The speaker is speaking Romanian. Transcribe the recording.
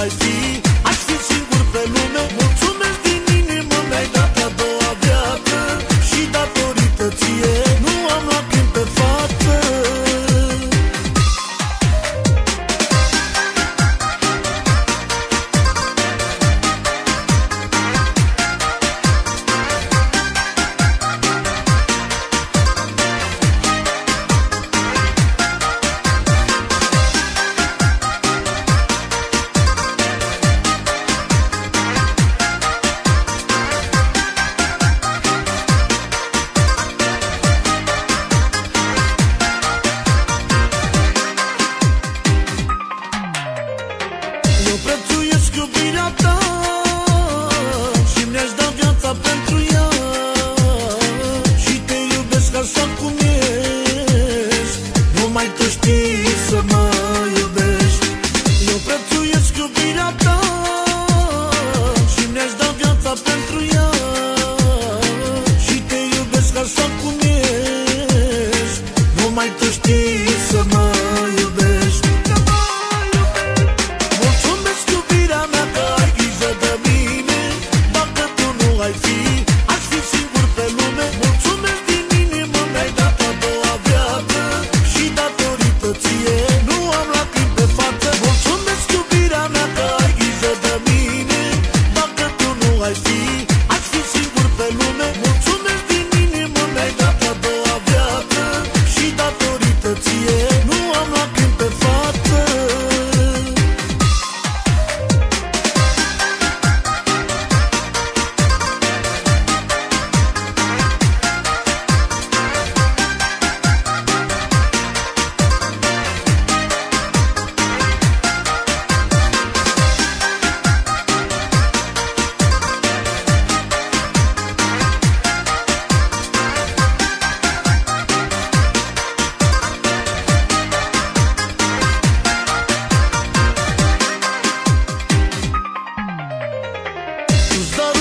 I see. iubirea ta Și mi-aș da viața pentru ea. Și te iubesc așa cum ești. Numai tu știi să mă iubești. Eu prețuiesc iubirea ta Și mi-aș da viața pentru ea. to. The